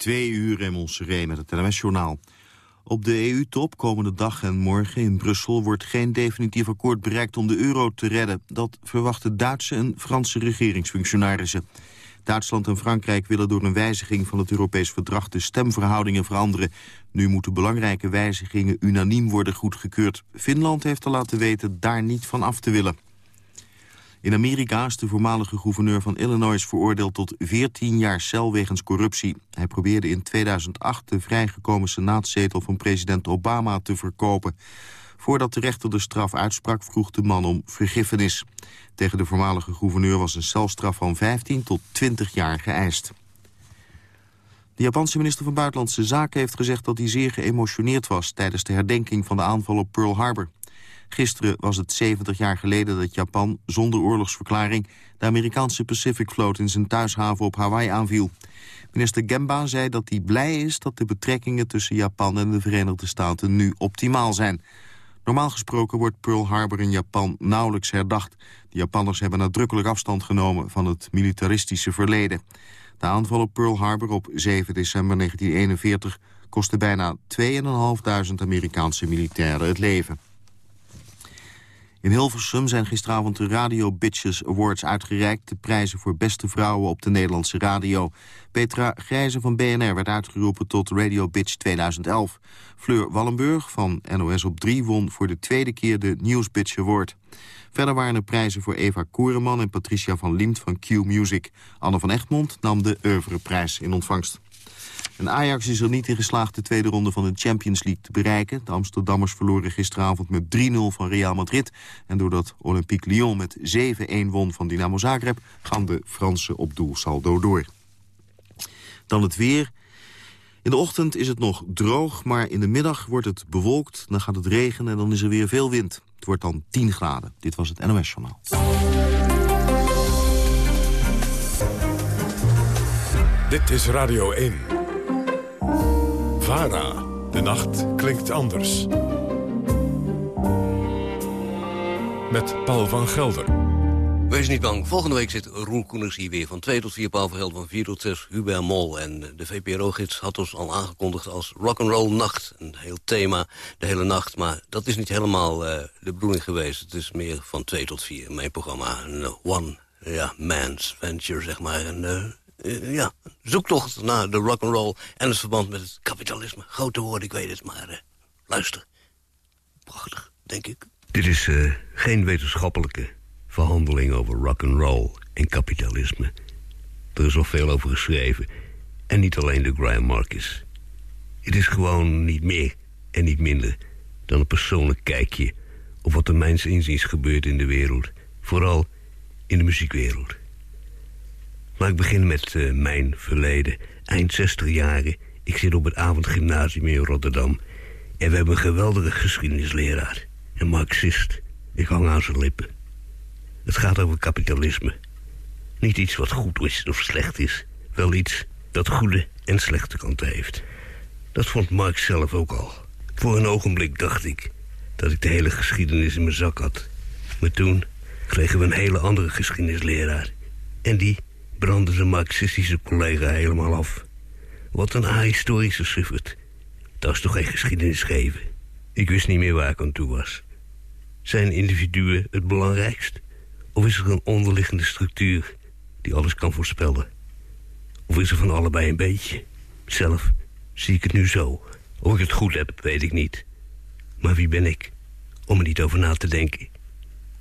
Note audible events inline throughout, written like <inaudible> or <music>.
Twee uur in Montserrat met het NMS-journaal. Op de EU-top komende dag en morgen in Brussel wordt geen definitief akkoord bereikt om de euro te redden. Dat verwachten Duitse en Franse regeringsfunctionarissen. Duitsland en Frankrijk willen door een wijziging van het Europees verdrag de stemverhoudingen veranderen. Nu moeten belangrijke wijzigingen unaniem worden goedgekeurd. Finland heeft al laten weten daar niet van af te willen. In Amerika is de voormalige gouverneur van Illinois veroordeeld tot 14 jaar cel wegens corruptie. Hij probeerde in 2008 de vrijgekomen senaatszetel van president Obama te verkopen. Voordat de rechter de straf uitsprak vroeg de man om vergiffenis. Tegen de voormalige gouverneur was een celstraf van 15 tot 20 jaar geëist. De Japanse minister van Buitenlandse Zaken heeft gezegd dat hij zeer geëmotioneerd was tijdens de herdenking van de aanval op Pearl Harbor. Gisteren was het 70 jaar geleden dat Japan zonder oorlogsverklaring... de Amerikaanse Pacific Vloot in zijn thuishaven op Hawaii aanviel. Minister Gemba zei dat hij blij is dat de betrekkingen tussen Japan en de Verenigde Staten nu optimaal zijn. Normaal gesproken wordt Pearl Harbor in Japan nauwelijks herdacht. De Japanners hebben nadrukkelijk afstand genomen van het militaristische verleden. De aanval op Pearl Harbor op 7 december 1941 kostte bijna 2.500 Amerikaanse militairen het leven. In Hilversum zijn gisteravond de Radio Bitches Awards uitgereikt... de prijzen voor beste vrouwen op de Nederlandse radio. Petra Grijze van BNR werd uitgeroepen tot Radio Bitch 2011. Fleur Wallenburg van NOS op 3 won voor de tweede keer de News Bitch Award. Verder waren er prijzen voor Eva Koereman en Patricia van Liemt van Q Music. Anne van Egmond nam de Oeuvreprijs in ontvangst. En Ajax is er niet in geslaagd de tweede ronde van de Champions League te bereiken. De Amsterdammers verloren gisteravond met 3-0 van Real Madrid. En doordat Olympique Lyon met 7-1 won van Dynamo Zagreb... gaan de Fransen op doelsaldo door. Dan het weer. In de ochtend is het nog droog, maar in de middag wordt het bewolkt. Dan gaat het regenen en dan is er weer veel wind. Het wordt dan 10 graden. Dit was het NOS Journaal. Dit is Radio 1. VARA. De nacht klinkt anders. Met Paul van Gelder. Wees niet bang. Volgende week zit Roel Koeners hier weer. Van 2 tot 4 Paul van Gelder, van 4 tot 6 Hubert Mol. En de VPRO-gids had ons al aangekondigd als rock'n'roll nacht. Een heel thema, de hele nacht. Maar dat is niet helemaal uh, de bedoeling geweest. Het is meer van 2 tot 4. Mijn programma, een one ja, man's venture, zeg maar. En, uh, uh, ja, zoektocht naar de rock'n'roll en het verband met het kapitalisme. Grote woorden, ik weet het, maar uh, luister. Prachtig, denk ik. Dit is uh, geen wetenschappelijke verhandeling over rock'n'roll en kapitalisme. Er is al veel over geschreven. En niet alleen de Graham Marcus. Het is gewoon niet meer en niet minder dan een persoonlijk kijkje... op wat er mijns inziens gebeurt in de wereld. Vooral in de muziekwereld. Maar ik begin met uh, mijn verleden. Eind 60 jaren. Ik zit op het avondgymnasium in Rotterdam. En we hebben een geweldige geschiedenisleraar. Een marxist. Ik hang aan zijn lippen. Het gaat over kapitalisme. Niet iets wat goed is of slecht is. Wel iets dat goede en slechte kanten heeft. Dat vond Marx zelf ook al. Voor een ogenblik dacht ik dat ik de hele geschiedenis in mijn zak had. Maar toen kregen we een hele andere geschiedenisleraar. En die brandde zijn marxistische collega helemaal af. Wat een ahistorische suffert. Dat is toch geen geschiedenis geven? Ik wist niet meer waar ik aan toe was. Zijn individuen het belangrijkst? Of is er een onderliggende structuur die alles kan voorspellen? Of is er van allebei een beetje? Zelf zie ik het nu zo. Of ik het goed heb, weet ik niet. Maar wie ben ik om er niet over na te denken?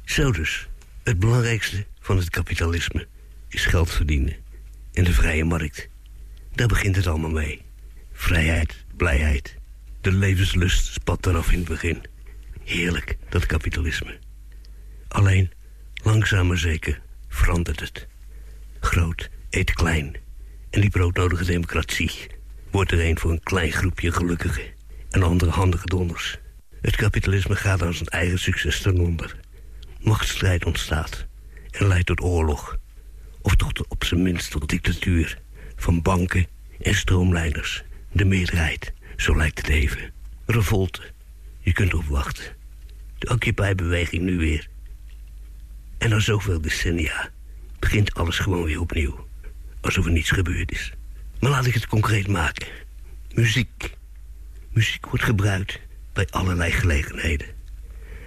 Zo dus, het belangrijkste van het kapitalisme is geld verdienen. En de vrije markt. Daar begint het allemaal mee. Vrijheid, blijheid. De levenslust spat eraf in het begin. Heerlijk, dat kapitalisme. Alleen, langzaam maar zeker, verandert het. Groot eet klein. En die broodnodige democratie wordt er een voor een klein groepje gelukkigen en andere handige donders. Het kapitalisme gaat aan zijn eigen succes ten onder. Machtsstrijd ontstaat en leidt tot oorlog. Of tot op zijn minst tot dictatuur van banken en stroomleiders. De meerderheid, zo lijkt het even. Revolte, je kunt opwachten. De Occupy-beweging nu weer. En na zoveel decennia begint alles gewoon weer opnieuw. Alsof er niets gebeurd is. Maar laat ik het concreet maken. Muziek. Muziek wordt gebruikt bij allerlei gelegenheden.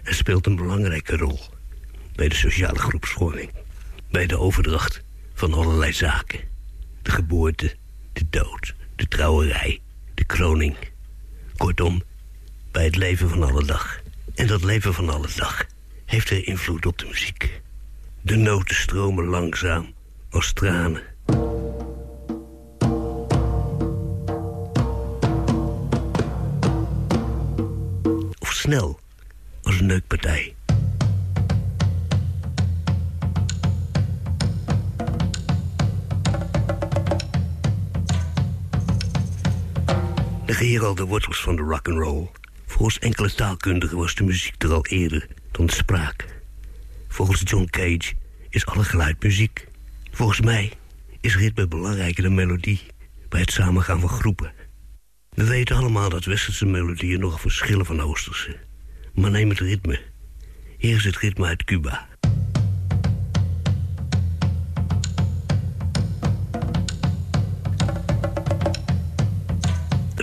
En speelt een belangrijke rol bij de sociale groepsvorming. Bij de overdracht van allerlei zaken. De geboorte, de dood, de trouwerij, de kroning. Kortom, bij het leven van alle dag. En dat leven van alle dag heeft er invloed op de muziek. De noten stromen langzaam als tranen. Of snel als een neukpartij. Leg hier al de wortels van de rock and roll. Volgens enkele taalkundigen was de muziek er al eerder dan de spraak. Volgens John Cage is alle geluid muziek. Volgens mij is ritme belangrijker dan melodie bij het samengaan van groepen. We weten allemaal dat westerse melodieën nogal verschillen van oosterse. Maar neem het ritme. Hier is het ritme uit Cuba.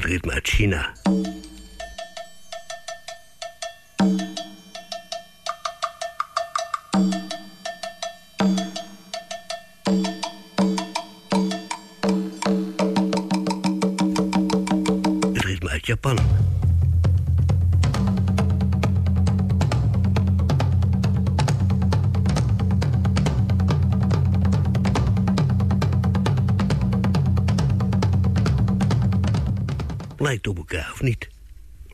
Het ritme uit China. Het ritme uit Japan.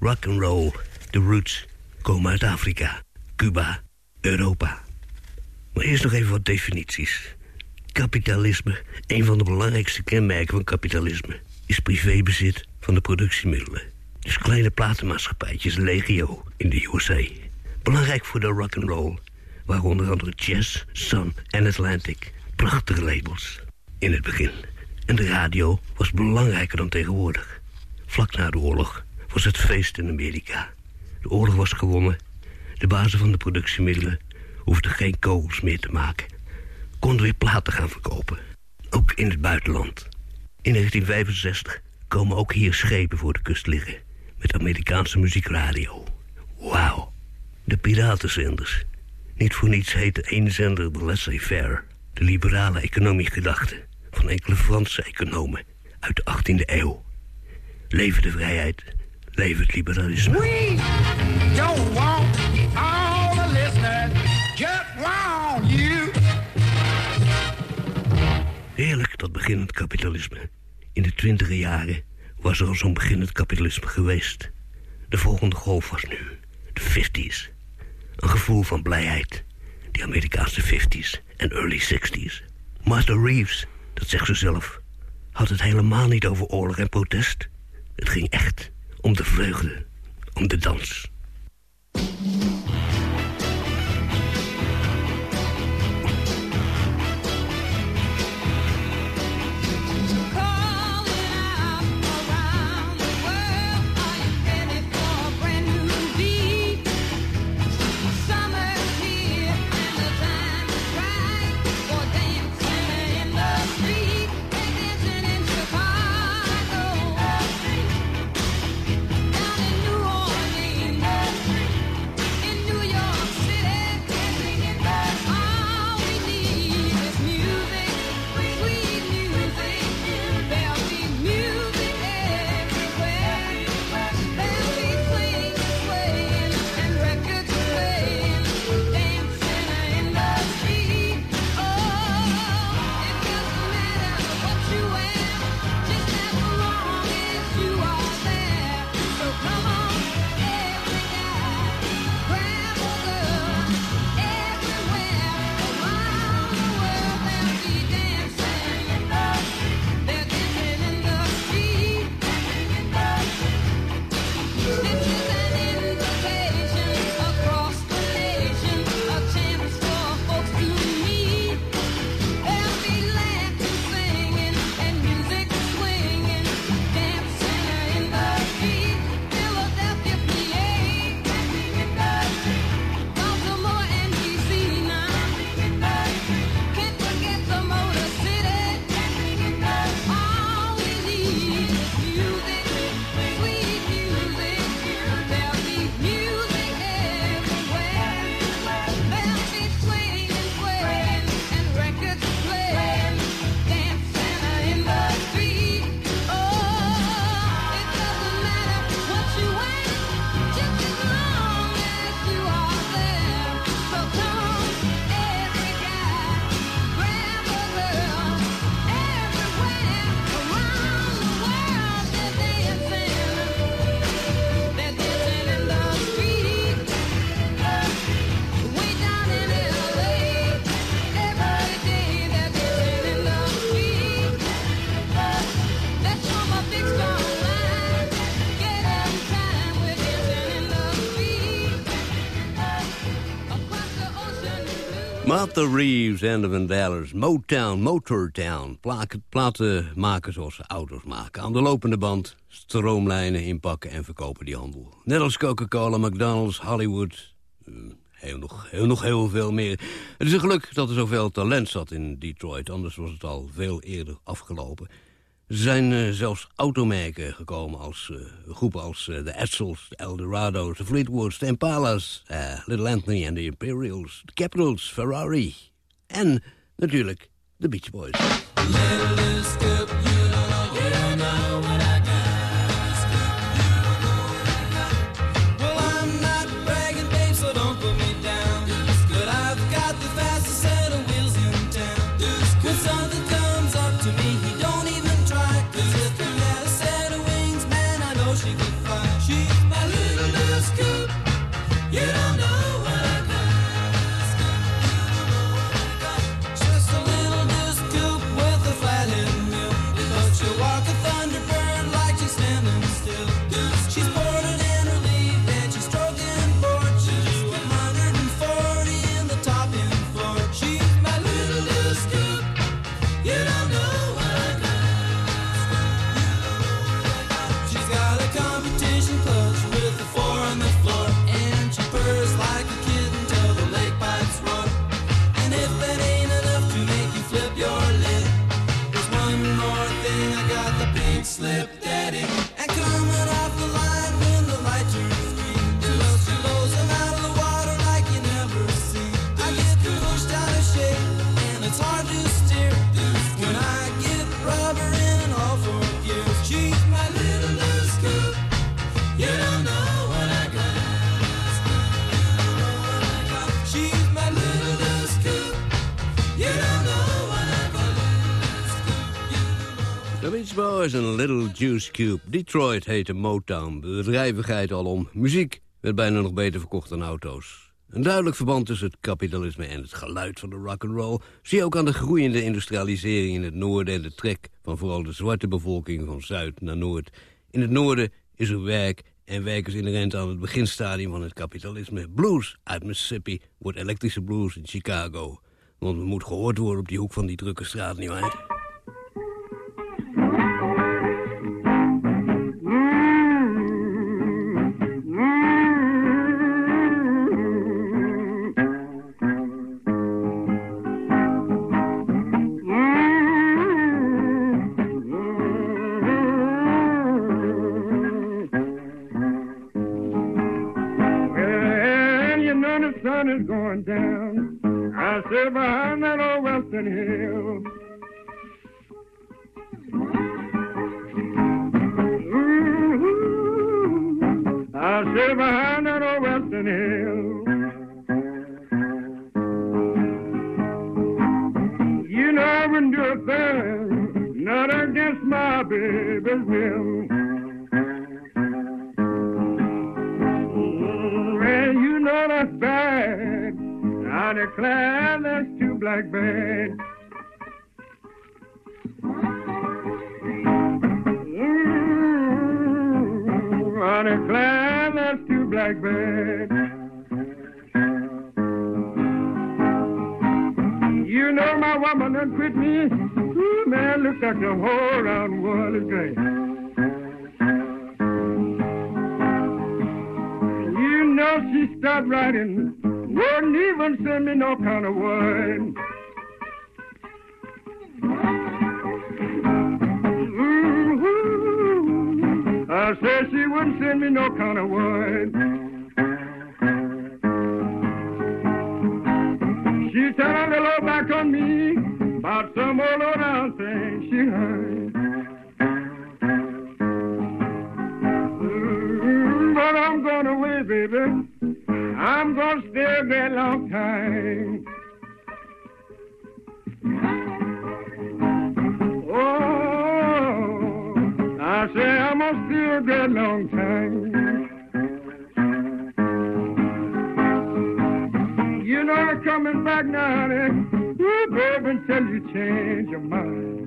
Rock and roll, de roots, komen uit Afrika, Cuba, Europa. Maar eerst nog even wat definities. Kapitalisme, een van de belangrijkste kenmerken van kapitalisme... is privébezit van de productiemiddelen. Dus kleine platenmaatschappijtjes legio in de USA. Belangrijk voor de rock and roll waren onder andere Jazz, Sun en Atlantic. Prachtige labels in het begin. En de radio was belangrijker dan tegenwoordig. Vlak na de oorlog was het feest in Amerika. De oorlog was gewonnen. De bazen van de productiemiddelen hoefden geen kogels meer te maken. Konden weer platen gaan verkopen. Ook in het buitenland. In 1965 komen ook hier schepen voor de kust liggen. Met Amerikaanse muziekradio. Wauw. De piratenzenders. Niet voor niets heet de ene zender de laissez-faire. De liberale economiegedachte van enkele Franse economen uit de 18e eeuw. Leven de vrijheid, leven het liberalisme. We don't want all the listeners, just want you. Heerlijk, dat beginnend kapitalisme. In de twintige jaren was er al zo'n beginnend kapitalisme geweest. De volgende golf was nu, de 50s. Een gevoel van blijheid. Die Amerikaanse 50s en early 60s. Martha Reeves, dat zegt ze zelf, had het helemaal niet over oorlog en protest. Het ging echt om de vreugde, om de dans. Martha Reeves en de Vandellas. Motown, Motortown. Plaken, platen maken zoals ze auto's maken. Aan de lopende band, stroomlijnen inpakken en verkopen die handel. Net als Coca-Cola, McDonald's, Hollywood. eh, Heel nog, heel nog heel veel meer. Het is een geluk dat er zoveel talent zat in Detroit. Anders was het al veel eerder afgelopen. Zijn eh, zelfs automerken gekomen als eh, groepen als eh, de Edsels, de Eldorado's, de Fleetwoods, de Impalas, Little Anthony en de Imperials, de Capitals, Ferrari en natuurlijk de Beach Boys. Got. De Beach Boys en Little Juice Cube. Detroit heette Motown. Bedrijvigheid alom. Muziek werd bijna nog beter verkocht dan auto's. Een duidelijk verband tussen het kapitalisme en het geluid van de rock'n'roll... zie je ook aan de groeiende industrialisering in het noorden... en de trek van vooral de zwarte bevolking van zuid naar noord. In het noorden is er werk en werk is inherent aan het beginstadium van het kapitalisme. Blues uit Mississippi wordt elektrische blues in Chicago. Want het moet gehoord worden op die hoek van die drukke straat, nietwaar? I said she wouldn't send me no kind of word. She turned a little back on me about some old low down thing she heard. Mm, But I'm going away, baby. I'm going to stay a very long time. Oh, I say I'm going to a very long time. You know I'm coming back now, honey. Ooh, baby, until you change your mind.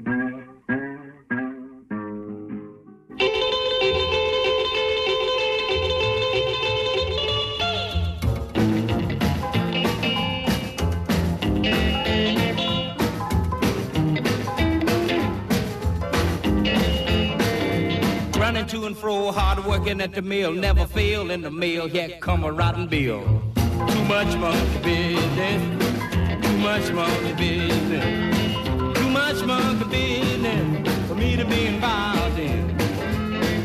And fro, hard working at the mill, never fail in the mill. Here come a rotten bill. Too much monkey business, too much monkey business, too much monkey business for me to be involved in.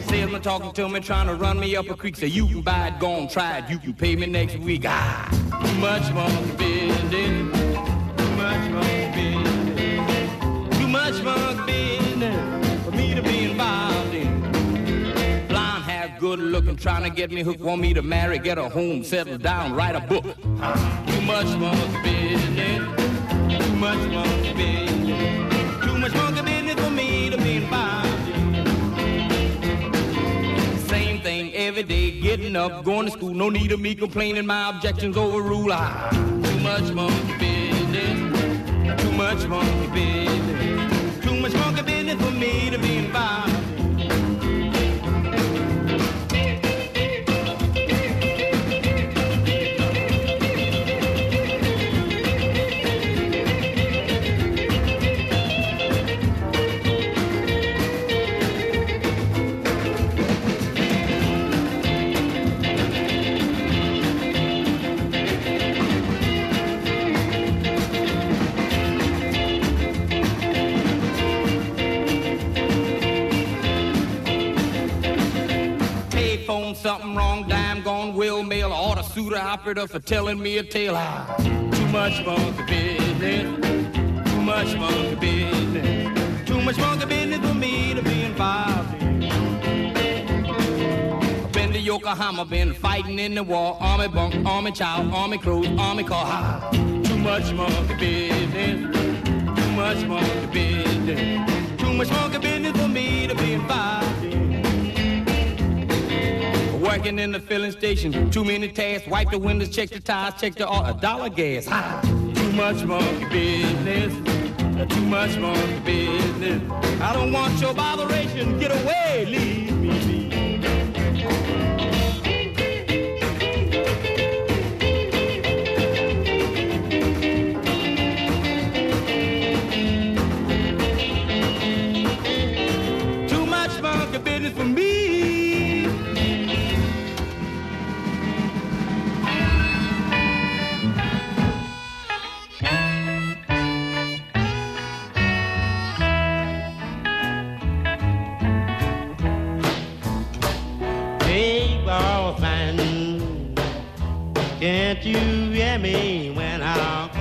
Salesman talking to me, trying to run me up a creek. Say you can buy it, go on, try it. You can pay me next week. Ah, too much monkey business, good looking, trying to get me hooked. Want me to marry, get a home, settle down, write a book. Too much monkey business, too much monkey business, too much monkey business for me to be involved. Same thing every day, getting up, going to school. No need of me complaining, my objections overrule. Ah, too much monkey business, too much monkey business, too much monkey business for me to be involved. Something wrong, dime gone, will mail, order suit operator for telling me a tale. Ah, too much monkey business, too much monkey business, too much monkey business for me to be involved in. Been to Yokohama, been fighting in the war, army bunk, army child, army clothes, army car. Ah, too much monkey business, too much monkey business, too much monkey business for me to be involved in. Working in the filling station, too many tasks. Wipe the windows, check the tires, check the oil, a dollar gas. Ha! Too much monkey business, too much monkey business. I don't want your botheration. Get away, leave me be. Too much monkey business for me. Can't you hear me when I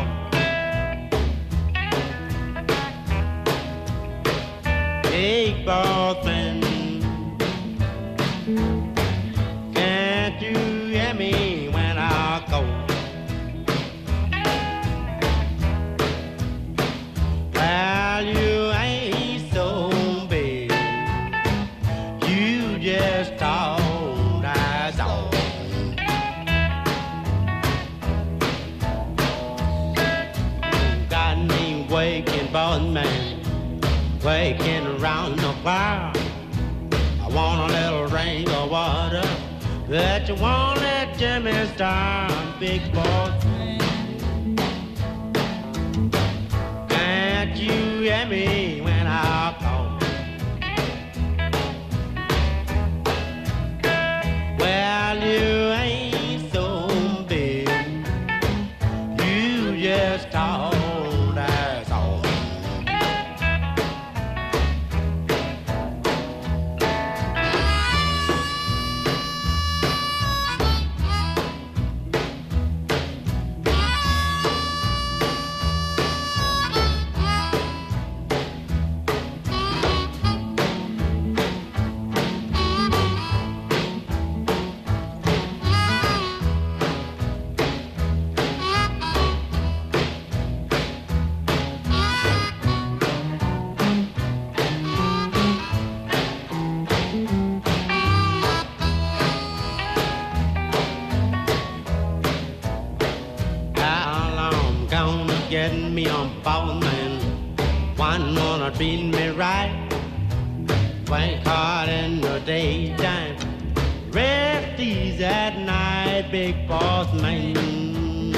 that you won't let Jimmy start, big boss. Can't you hear me get me on phone man? One wanna treat me right. Work hard in the daytime. Rest easy at night, big boss man.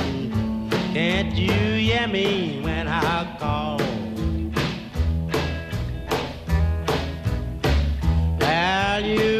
Can't you hear me when I call? Well, you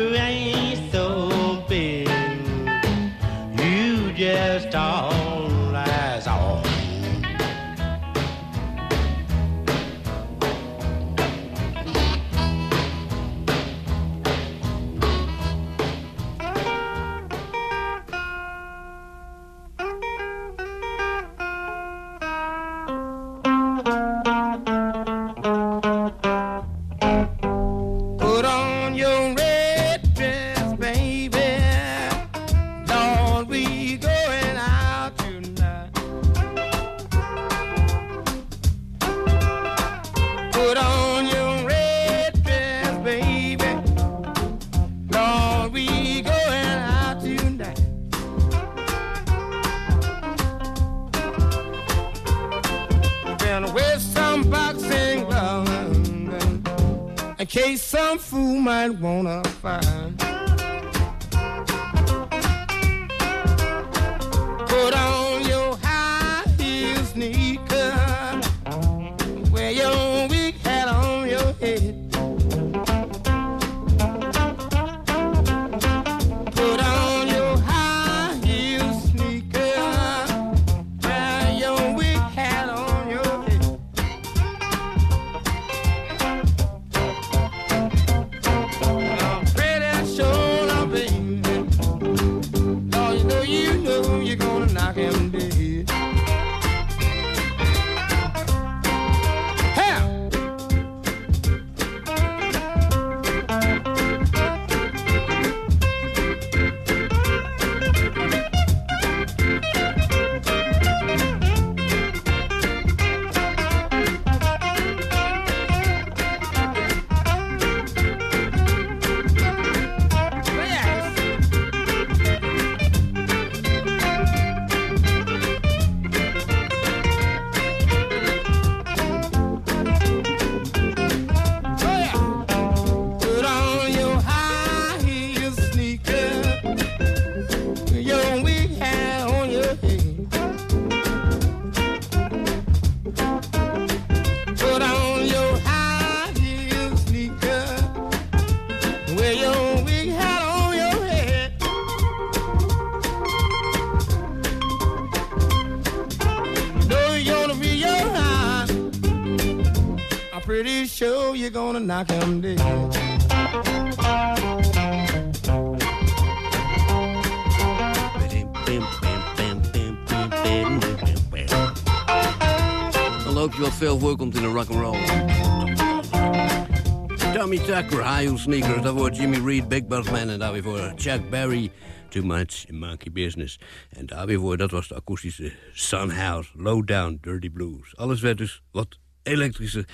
Dan hoop je wat veel voorkomt in de rock'n'roll. Tommy Tucker, High Heel Sneakers. Daarvoor Jimmy Reed, Big Bus Man. En daar weer voor Chuck Berry, Too Much in Monkey Business. En daar weer voor, dat was de akoestische Sunhouse, Low Down, Dirty Blues. Alles werd dus wat elektrischer.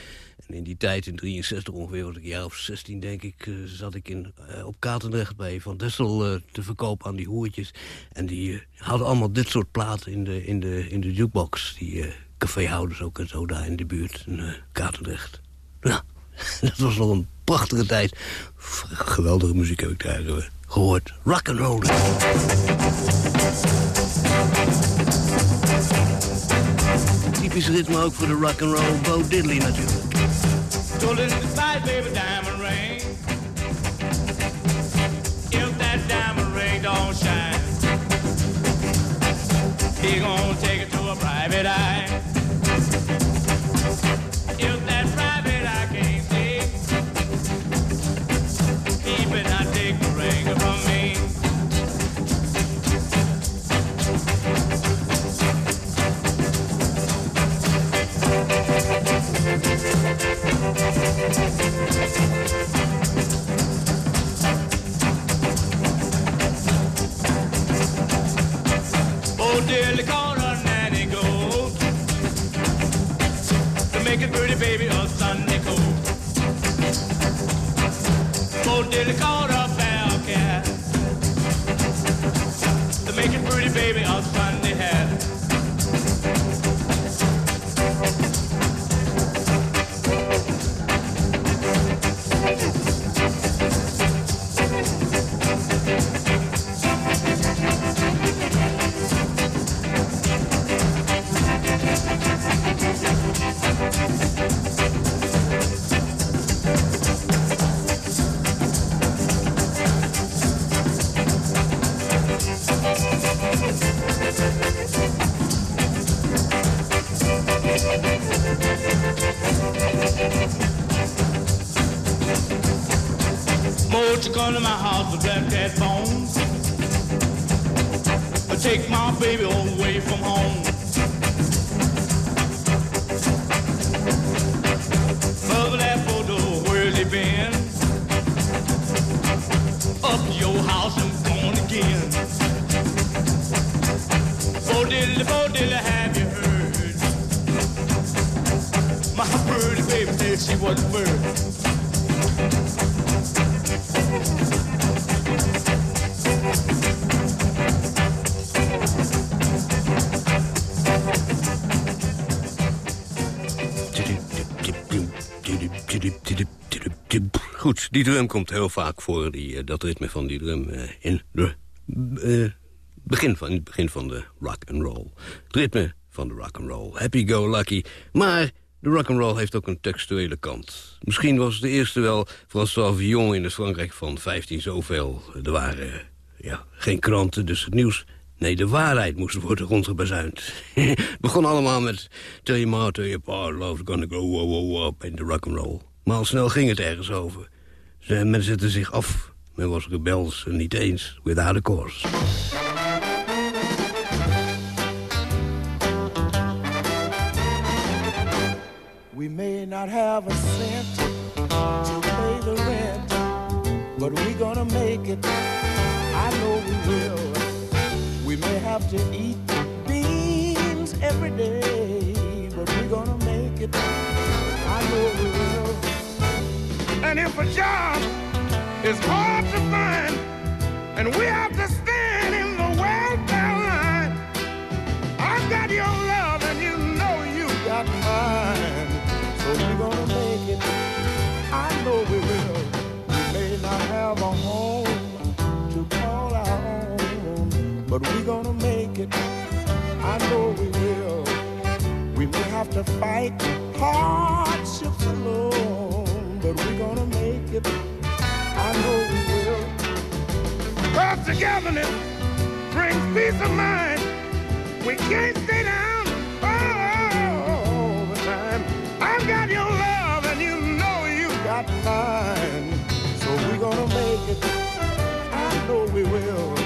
En in die tijd, in 63 ongeveer, was ik een jaar of 16 denk ik... eh, zat ik in, eh, op Katendrecht bij Van Dessel eh, te verkopen aan die hoertjes. En die hadden allemaal dit soort platen in de, in de, in de jukebox. Die caféhouders ook en zo daar in de buurt, in Katendrecht. Nou, <laughs> dat was nog een prachtige tijd. Geweldige muziek heb ik daar eh, gehoord. Rock and roll. Typisch ritme ook voor de rock and roll. Bo Diddley natuurlijk. Shine, he gonna take it to a private eye. Call her nanny goat to make it pretty baby a Sunday coat. Oh, dearly call her bell cat to make it pretty baby a Sunday Won't you come to my house with black cat bones. Take my baby away from home. Mother, that photo, where's he been? Up to your house and gone again. Oh, diddly, oh, diddly, have you heard? My pretty baby said she wasn't bird. Die drum komt heel vaak voor, die, eh, dat ritme van die drum... eh, in, de, eh, begin van, het begin van de rock and roll. Het ritme van de rock and roll. Happy go lucky. Maar de rock and roll heeft ook een textuele kant. Misschien was de eerste wel François Villon in het Frankrijk van 15 zoveel. Er waren ja, geen kranten, dus het nieuws... Nee, de waarheid moest worden rondgebazuind. <laughs> Het begon allemaal met... Tell your ma, tell your pa, love's gonna go wow, wow, up in de rock and roll. Maar al snel ging het ergens over. Men zette zich af. Men was rebels en niet eens, without a cause. We may not have a cent to pay the rent, but we're gonna make it. I know we will. We may have to eat beans every day, but we're gonna make it. I know we will. And if a job is hard to find, and we have to stand in the welfare line, I've got your love, and you know you've got mine. So we're gonna make it. I know we will. We may not have a home to call our own, but we're gonna make it. I know we will. We may have to fight hardships alone, but we're gonna make it. I know we will. Cause togetherness brings peace of mind. We can't stay down all the time. I've got your love and you know you've got mine. So we're gonna make it. I know we will.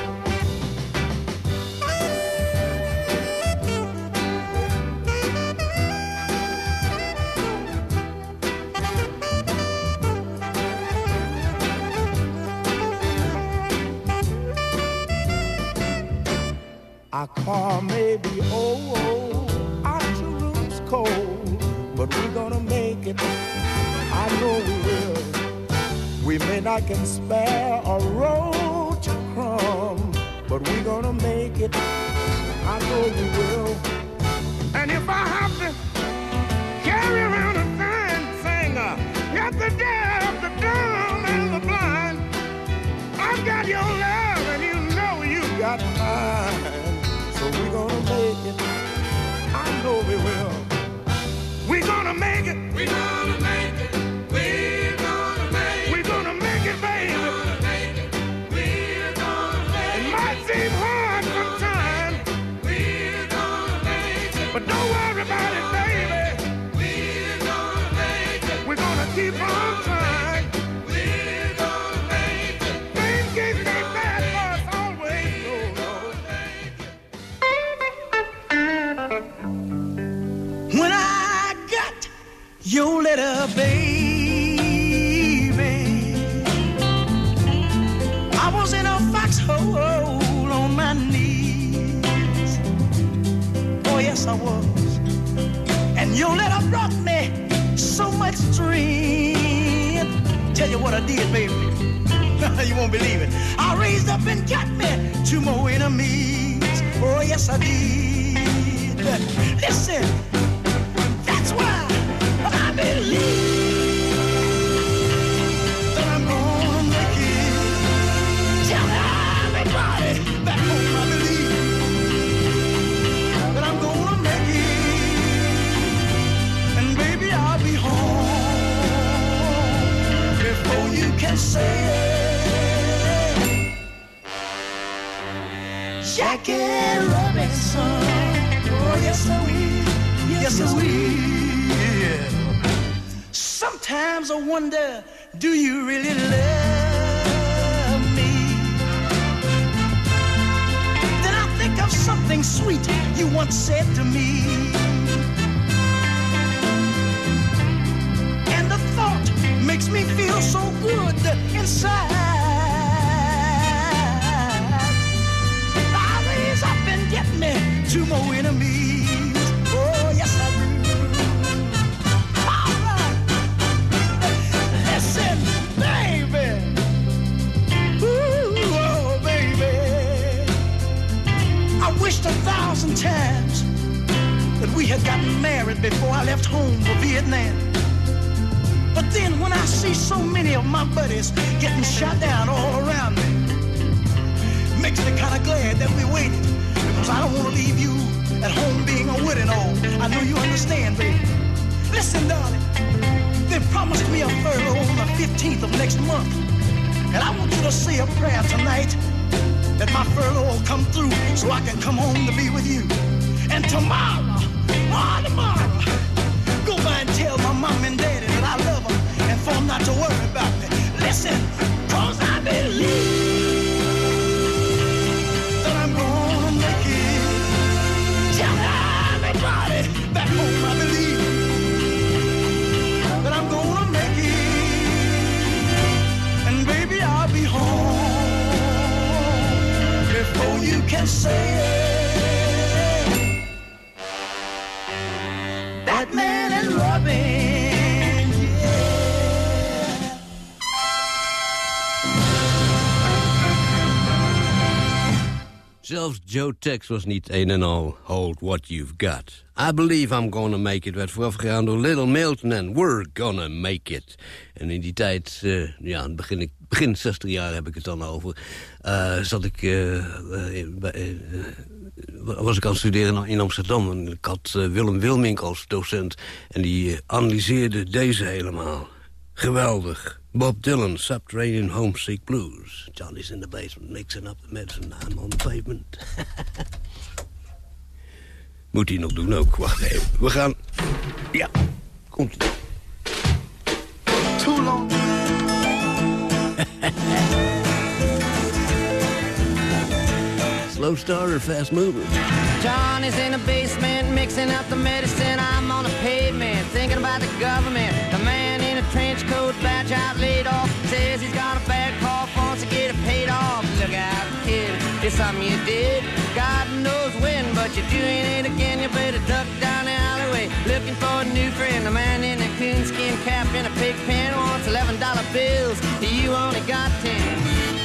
Our car may be old, our two rooms cold, but we're gonna make it. I know we will. We may not can spare a road to crumb, but we're gonna make it. I know we will. And if I have to carry around a saying, uh, "Get the deaf, the dumb, and the blind," I've got your love, gonna make it. I know we will. We're gonna make it. We're gonna make it. We're gonna make it. We're gonna make it, baby. We're gonna make it. It might seem hard sometimes. We're gonna make it. But don't worry had gotten married before I left home for Vietnam. But then when I see so many of my buddies getting shot down all around me, makes me kind of glad that we waited. Because I don't want to leave you at home being a widow and all. I know you understand, baby. Listen, darling, they promised me a furlough on the 15th of next month. And I want you to say a prayer tonight that my furlough will come through so I can come home to be with you. And tomorrow, oh, tomorrow, go by and tell my mom and daddy that I love them and for them not to worry about me. Listen, cause I believe I believe that I'm gonna make it. And baby, I'll be home before you can say it. Zelfs Joe Tex was niet een en al hold what you've got. I believe I'm gonna make it werd voorafgegaan door Little Milton en We're gonna make it. En in die tijd, eh, ja, begin, begin 60 jaar heb ik het dan over... eh, zat ik, eh, was ik aan het studeren in Amsterdam. En ik had Willem Wilmink als docent. En die analyseerde deze helemaal. Geweldig. Bob Dylan, Subterranean Homesick Blues. Johnny's in the basement, mixing up the medicine. I'm on the pavement. <laughs> Moet hij nog doen ook. <laughs> Wacht even. We gaan... Ja, komt ie. Too long. <laughs> slow starter, fast mover. John is in the basement mixing up the medicine. I'm on a pavement thinking about the government. The man in a trench coat, badge out, laid off, says he's got a bad cough, wants to get it paid off. Look out, kid, it's something you did. God knows when, but you're doing it again. You better duck down the alleyway looking for a new friend. The man in a coonskin cap and a pig pen wants $11 bills. You only got 10.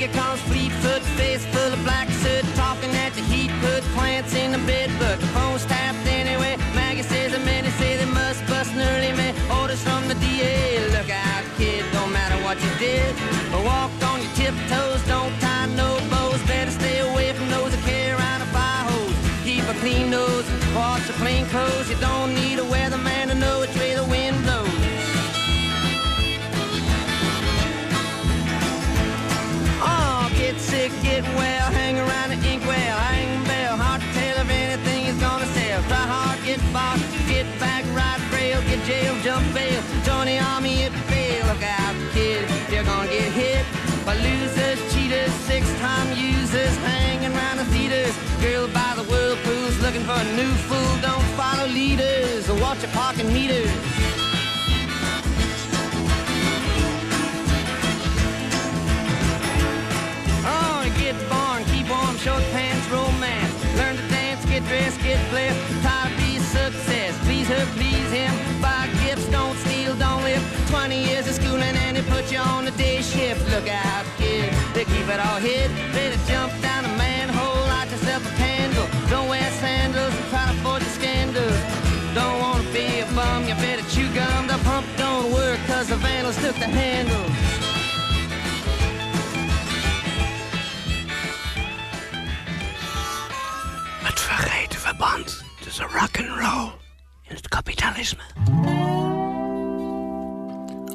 figure called Fleetfoot, face full of black soot, talking at the heat, put plants in the bed, but the phone's tapped anyway. Maggie says the men say they must bust an early man. Orders from the DA, look out, kid, don't matter what you did, but walk on your tiptoes, don't tie no bows, better stay away from those that carry around a fire hose. Keep a clean nose, wash your plain clothes, you don't need for a new fool. Don't follow leaders, or watch your parking meters. Oh, get born, keep warm, short pants, romance. Learn to dance, get dressed, get blessed. To be success. Please her, please him. Buy gifts, don't steal, don't live. 20 years of schooling and they put you on the day shift. Look out, kid, they keep it all hid. Better took the handle. Het vergeten verband tussen rock and roll en het kapitalisme.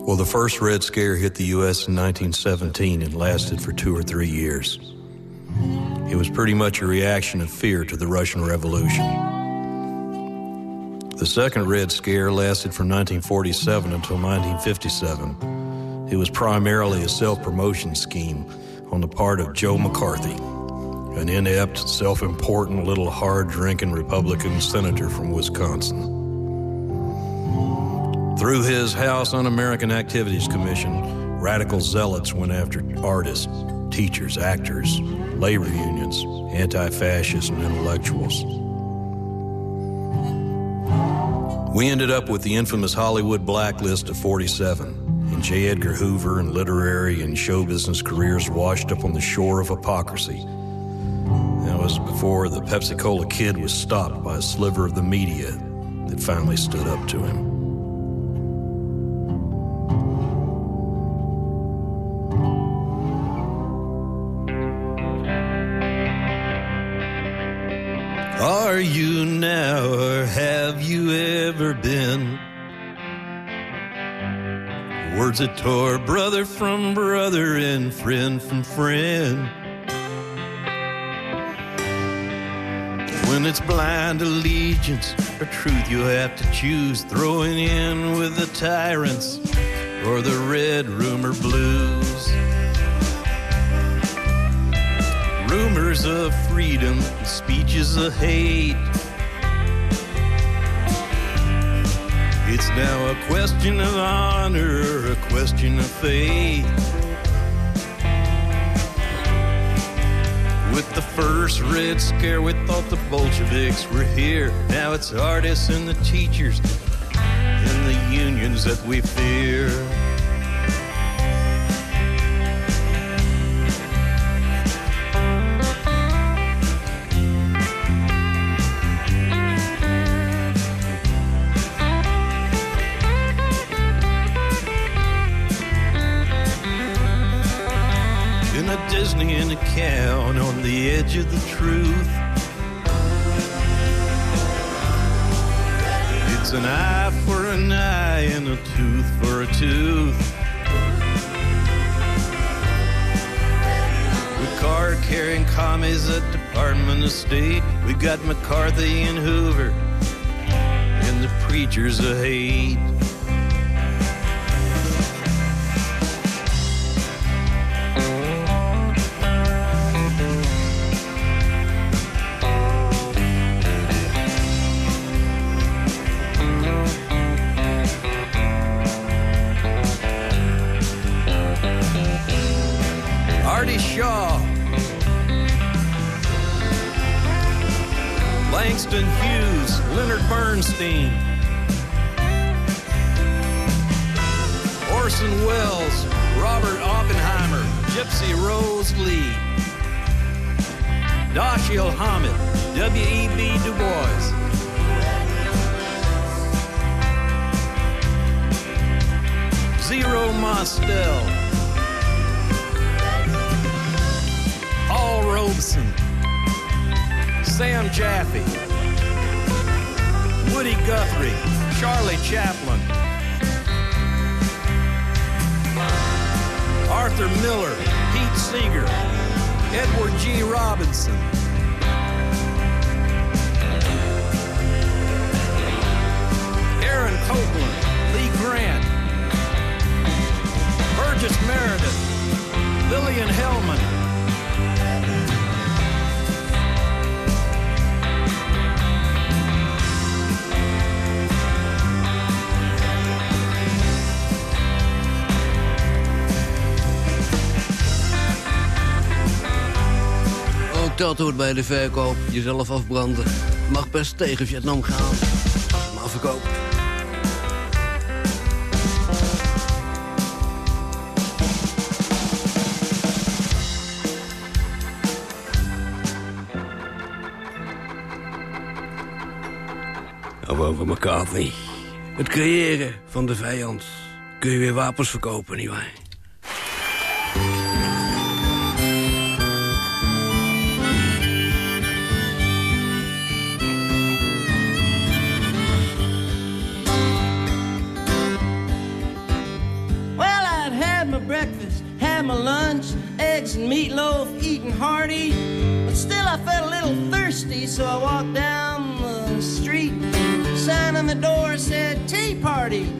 Well, the first Red Scare hit the U.S. in 1917 and lasted for two or three years. It was pretty much a reaction of fear to the Russian Revolution. The second Red Scare lasted from 1947 until 1957. It was primarily a self promotion scheme on the part of Joe McCarthy, an inept, self important, little hard drinking Republican senator from Wisconsin. Through his House Un American Activities Commission, radical zealots went after artists, teachers, actors, labor unions, anti fascists, and intellectuals. We ended up with the infamous Hollywood blacklist of 47, and J. Edgar Hoover and literary and show business careers washed up on the shore of hypocrisy That was before the Pepsi Cola kid was stopped by a sliver of the media that finally stood up to him. Are you now, or have you ever been? Words that tore brother from brother and friend from friend. When it's blind allegiance or truth you have to choose, throwing in with the tyrants or the red rumor blues. Rumors of freedom, speeches of hate. It's now a question of honor, a question of faith. With the first Red Scare, we thought the Bolsheviks were here. Now it's artists and the teachers and the unions that we fear. Edge of the truth. It's an eye for an eye and a tooth for a tooth. With card carrying commies at Department of State, we got McCarthy and Hoover and the preachers of hate. Dashiell Hammett, W.E.B. Du Bois. Zero Mostel. Paul Robeson, Sam Jaffe, Woody Guthrie, Charlie Chaplin, Arthur Miller, Pete Seeger, Edward G. Robinson. Aaron Copland, Lee Grant, Burgess Meredith, Lillian Hellman, dat hoort bij de verkoop. Jezelf afbranden. Mag best tegen Vietnam gaan. Maar verkoop. Of over McCartney. Het creëren van de vijand. Kun je weer wapens verkopen, nietwaar? Party.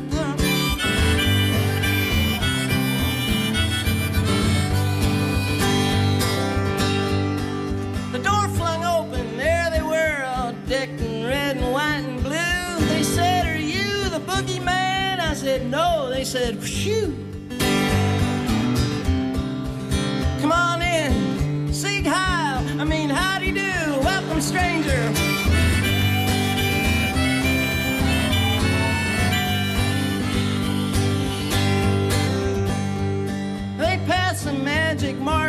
The door flung open, there they were, all decked in red and white and blue. They said, Are you the boogeyman? I said, No. They said, Shoo. Come on in, Sieg Heil. I mean, howdy do. Welcome, stranger.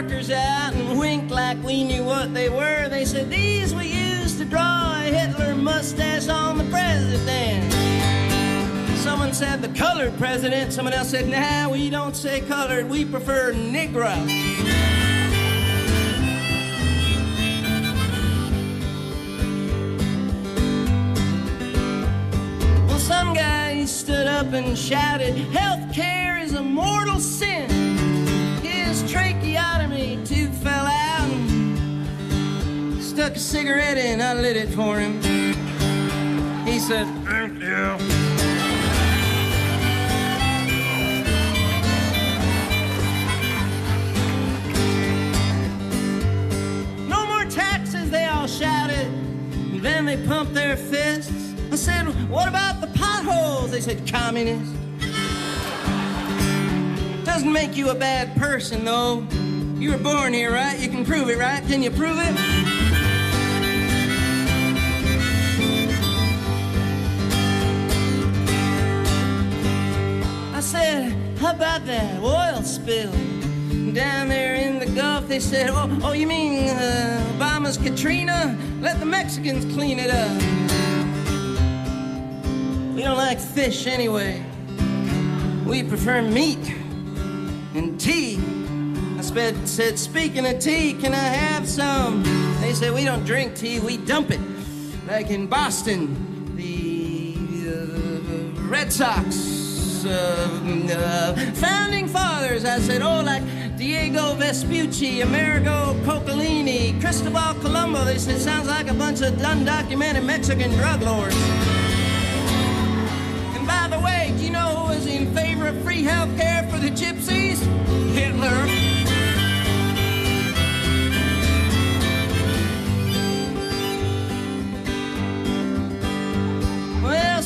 Markers out and winked like we knew what they were. They said, These we used to draw a Hitler mustache on the president. Someone said the colored president. Someone else said, Nah, we don't say colored, we prefer Negro. Well, some guy stood up and shouted, Health care is a mortal sin. And stuck a cigarette in. I lit it for him. He said, Thank you. No more taxes, they all shouted. And then they pumped their fists. I said, What about the potholes? They said, Communist. Doesn't make you a bad person, though. You were born here, right? You can prove it, right? Can you prove it? About that oil spill? Down there in the Gulf, they said, Oh, oh you mean uh, Obama's Katrina? Let the Mexicans clean it up. We don't like fish anyway. We prefer meat and tea. I said, said, speaking of tea, can I have some? They said, we don't drink tea, we dump it. Like in Boston, the uh, Red Sox uh, uh, founding fathers. I said, oh, like Diego Vespucci, Amerigo Coccolini, Cristobal Colombo. They said, sounds like a bunch of undocumented Mexican drug lords. And by the way, do you know who was in favor of free health care for the gypsies? Hitler.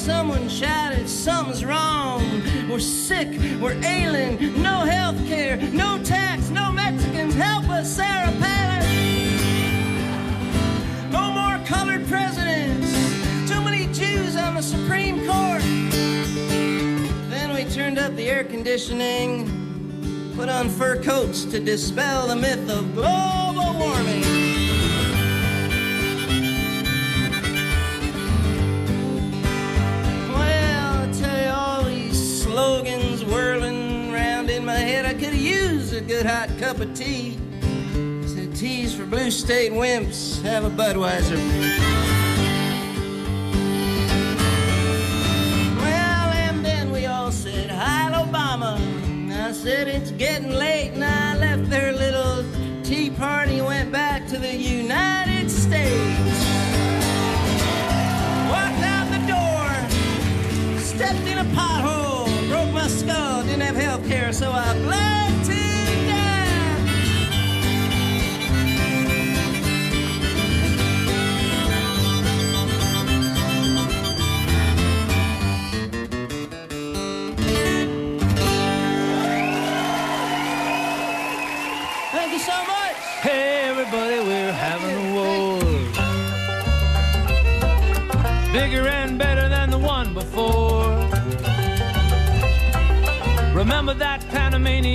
Someone shouted, something's wrong. We're sick, we're ailing, no health care, no tax, no Mexicans. Help us, Sarah Palin. No more colored presidents. Too many Jews on the Supreme Court. Then we turned up the air conditioning, put on fur coats to dispel the myth of global warming. Slogans whirling round in my head, I could used a good hot cup of tea. Said teas for blue state wimps, have a Budweiser. Well, and then we all said, Hi, Obama. I said, It's getting late, and I left their little tea party, went back to the United States. Walked out the door, stepped in a pothole, my skull, didn't have health care, so I bled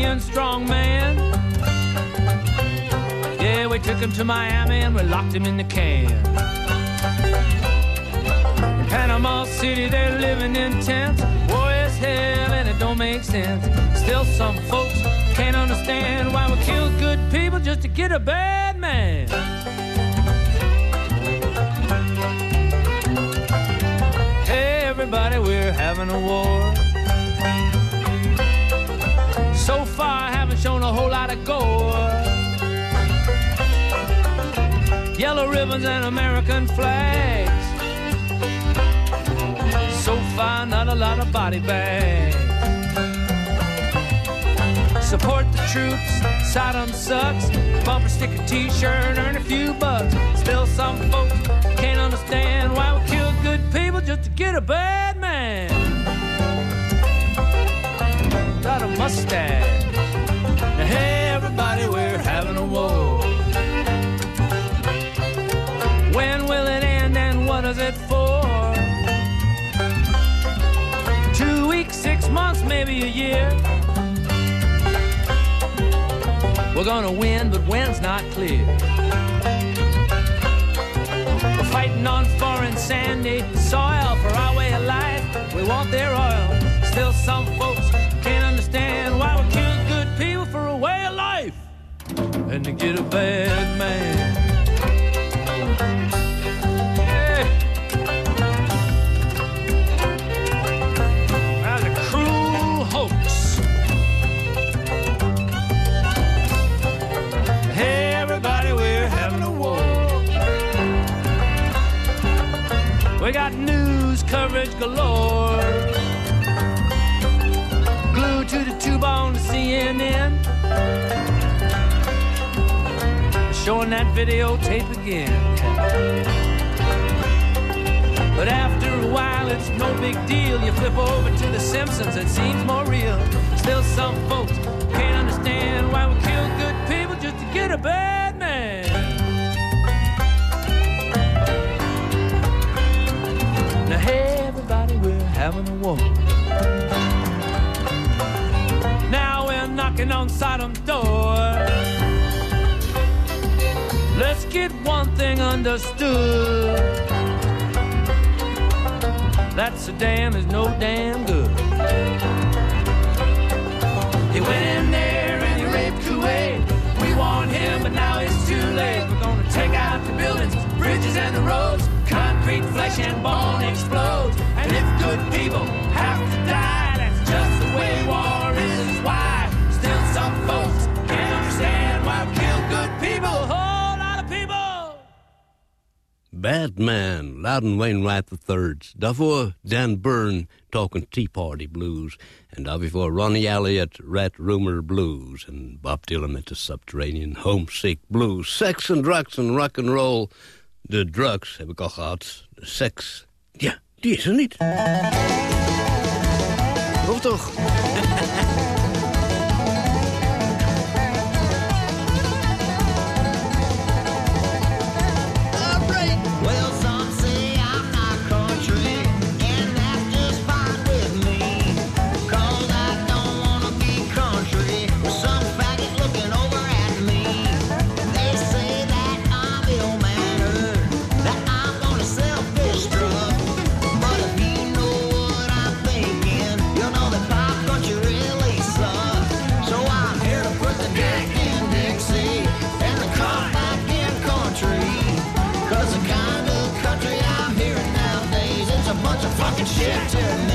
Panamanian strong man? Yeah, we took him to Miami and we locked him in the can. In Panama City, they're living in tents. War is hell and it don't make sense. Still, some folks can't understand why we kill good people just to get a bad man. Hey, everybody, we're having a war. A whole lot of gore. Yellow ribbons and American flags. So far, not a lot of body bags. Support the troops, Saddam sucks. Bumper sticker t-shirt, earn a few bucks. Still some folks can't understand why we kill good people just to get a bad man. Got a mustache. Months, maybe a year. We're gonna win, but when's not clear. We're fighting on foreign sandy soil for our way of life. We want their oil. Still, some folks can't understand why we kill good people for a way of life and to get a bad man. Galore. Glued to the tube on CNN. Showing that videotape again. But after a while, it's no big deal. You flip over to The Simpsons, it seems more real. Still, some folks can't understand why we kill good people just to get a bad having a war. Now we're knocking on Saddam's door. Let's get one thing understood. That Saddam is no damn good. He went in there and he raped Kuwait. We warned him, but now it's too late. We're gonna take out the buildings, bridges, and the roads. Concrete, flesh, and bone explodes. And if good people have to die, that's just the way war is. Why still some folks can't understand why we kill good people. A whole lot of people. Bad Man, Loudon Wainwright III. Daarvoor Dan Byrne, Talking Tea Party Blues. En daarvoor Ronnie Elliott, Red Rumor Blues. And Bob Dylan met de Subterranean Homesick Blues. Sex and drugs and rock and roll. De drugs heb ik al gehad. De seks, ja, die is er niet. Of toch? <laughs> bunch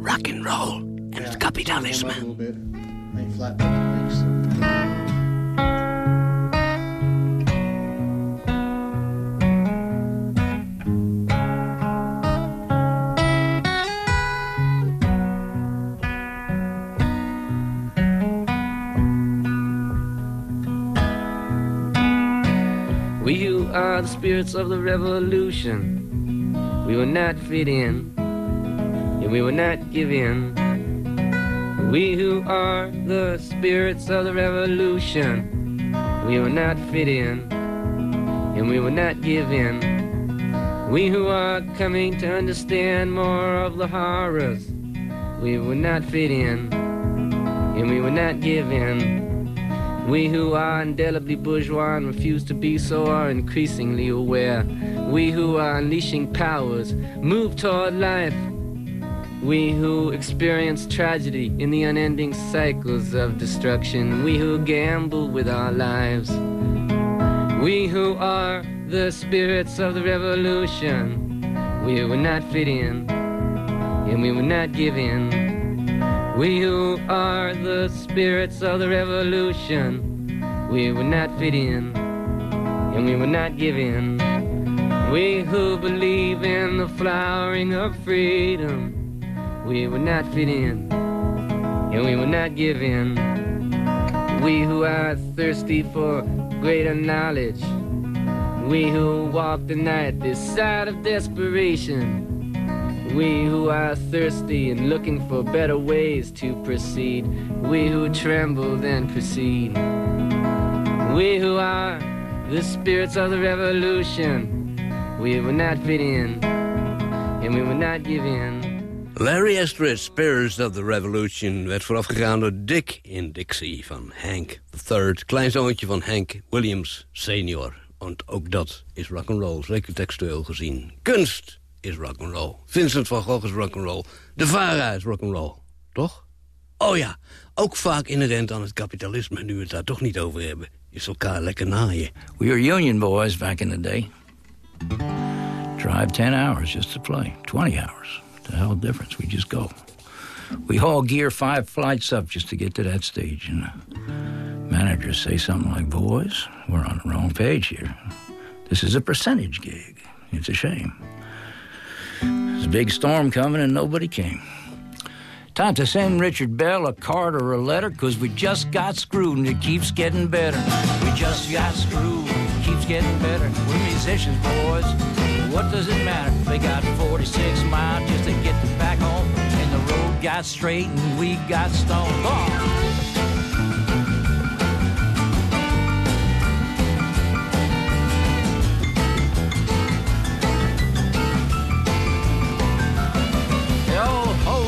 verband tussen rock and roll and en het kapitalisme. We who are the spirits of the revolution. We will not fit in, and we will not give in. We who are the spirits of the revolution, we will not fit in, and we will not give in. We who are coming to understand more of the horrors, we will not fit in, and we will not give in. We who are indelibly bourgeois and refuse to be so are increasingly aware. We who are unleashing powers move toward life. We who experience tragedy in the unending cycles of destruction. We who gamble with our lives. We who are the spirits of the revolution. We will not fit in, and we will not give in. We who are the spirits of the revolution, we will not fit in, and we will not give in. We who believe in the flowering of freedom, we will not fit in, and we will not give in. We who are thirsty for greater knowledge, we who walk the night this side of desperation. We who are thirsty and looking for better ways to proceed. We who tremble then proceed. We who are the spirits of the revolution. We will not fit in, and we will not give in. Larry Estridge, Spirits of the Revolution... werd voorafgegaan door Dick in Dixie van Hank III. Kleinzoontje van Hank Williams senior. Want ook dat is rock'n'roll, zeker textueel gezien. Kunst is rock'n'roll. Vincent van Gogh is rock'n'roll. De Vara is rock'n'roll. Toch? Oh ja, ook vaak inherent aan het kapitalisme... nu we het daar toch niet over hebben. Is elkaar lekker naaien. We were union boys back in the day. Drive 10 hours just to play. 20 hours. The hell difference. We just go. We haul gear five flights up just to get to that stage. And managers say something like, boys, we're on the wrong page here. This is a percentage gig. It's a shame. There's a big storm coming and nobody came. Time to send Richard Bell a card or a letter, cause we just got screwed and it keeps getting better. We just got screwed, getting better. We're musicians, boys. What does it matter? They got 46 miles just to get back home. And the road got straight and we got stoned.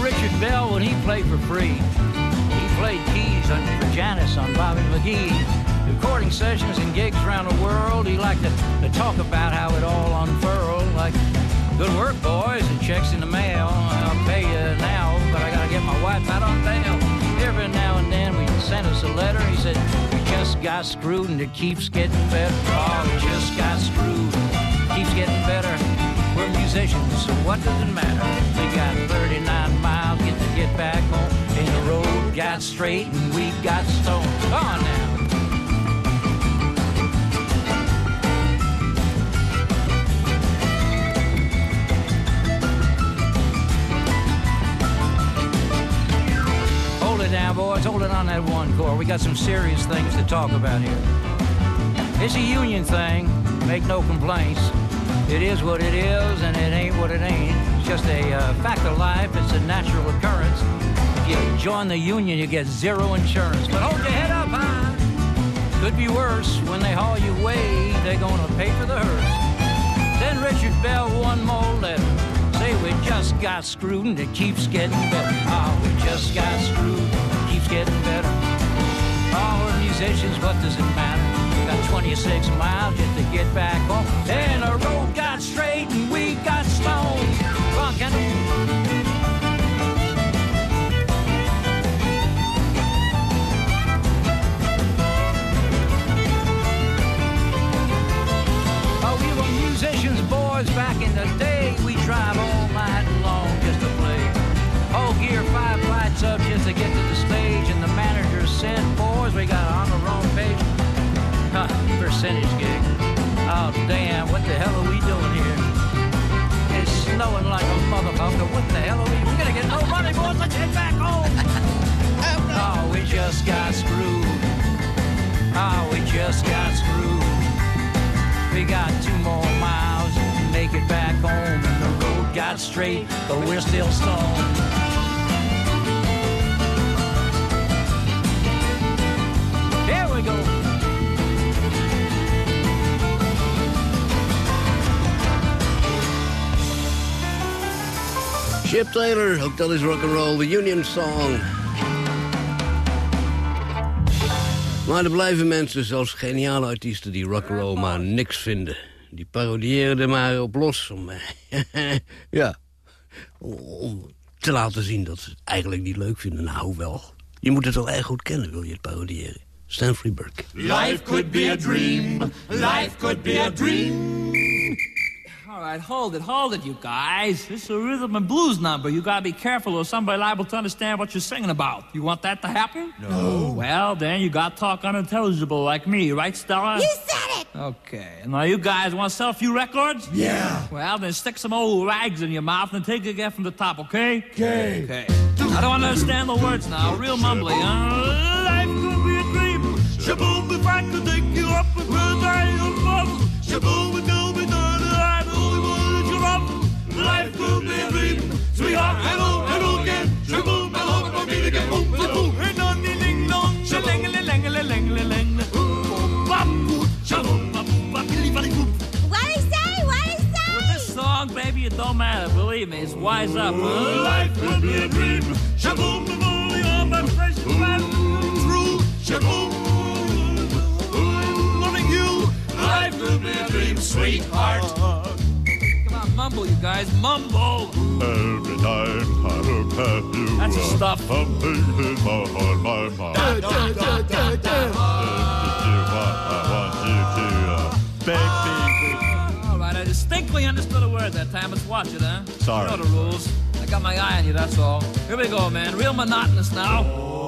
Richard Bell, when he played for free, he played keys on, for Janis on Bobby McGee. Recording sessions and gigs around the world, he liked to, to talk about how it all unfurled. Like, good work, boys, and checks in the mail. I'll pay you now, but I gotta get my wife out on bail. Every now and then we sent us a letter. He said, we just got screwed and it keeps getting better. Oh, we just got screwed, keeps getting better. We're musicians, so what does it matter? We got 39 miles, get to get back home. And the road got straight and we got stoned. Come on now. Down, boys. Hold it on that one core. We got some serious things to talk about here. It's a union thing. Make no complaints. It is what it is, and it ain't what it ain't. It's just a uh, fact of life. It's a natural occurrence. If you join the union, you get zero insurance. But hold your head up high. Could be worse. When they haul you away, they're gonna pay for the hearse. Send Richard Bell one more letter. Say we just got screwed and it keeps getting better. Oh, we just got screwed, getting better. Oh, we're musicians, what does it matter? Got 26 miles to get back home. The road got straight and we got stoned. Funkin'. Oh, we were musicians, boys, back in the day. We drive all night percentage gig. Oh, damn, what the hell are we doing here? It's snowing like a motherfucker. What the hell are we? We're gonna get oh, no money, boys. Let's head back home. oh, we just got screwed. Oh, we just got screwed. We got two more miles to make it back home, and the road got straight, but we're still stoned. Go. Chip Taylor, ook dat is rock'n'roll, de Union Song. Maar er blijven mensen, zelfs geniale artiesten, die rock'n'roll maar niks vinden. Die parodiëren er maar op los om, eh, <laughs> ja, om te laten zien dat ze het eigenlijk niet leuk vinden. Nou, wel. Je moet het wel erg goed kennen, wil je het parodiëren. Stan Freeberg. Life could be a dream. Life could be a dream. All right, hold it, hold it, you guys. This is a rhythm and blues number. You gotta be careful or somebody liable to understand what you're singing about. You want that to happen? No. Well, then you gotta talk unintelligible like me, right, Stella? You said it. Okay. Now, you guys want to sell a few records? Yeah. Well, then stick some old rags in your mouth and take it again from the top, okay? Okay. Okay. I don't understand the words now. Real mumbly, huh? Life could be a dream. Shaboom, if I could take you up a good above. Shaboom, and go Life could be a dream. Sweetheart, hello, hello again. Shaboom, I hope we'll meet again. Boom, boom, boom. Hey, dong, ding, ding, dong. Shalang, ling, ling, ling, ling, ling, ling. Boom, bam, boom. Shaboom, bam, boom, bam, billy, billy, boom. What he say? What he say? With this song, baby, it don't matter. Believe me, it's wise up. huh? Guys, mumble. Every night I look at you. That's the stuff. Something in my heart, my mind. Everything you want, I want you to, uh, baby. All right, I distinctly understood a word that time. Let's watch it, huh? Sorry. You know the rules. I got my eye on you, that's all. Here we go, man. Real monotonous now. Hey,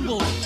crumbles.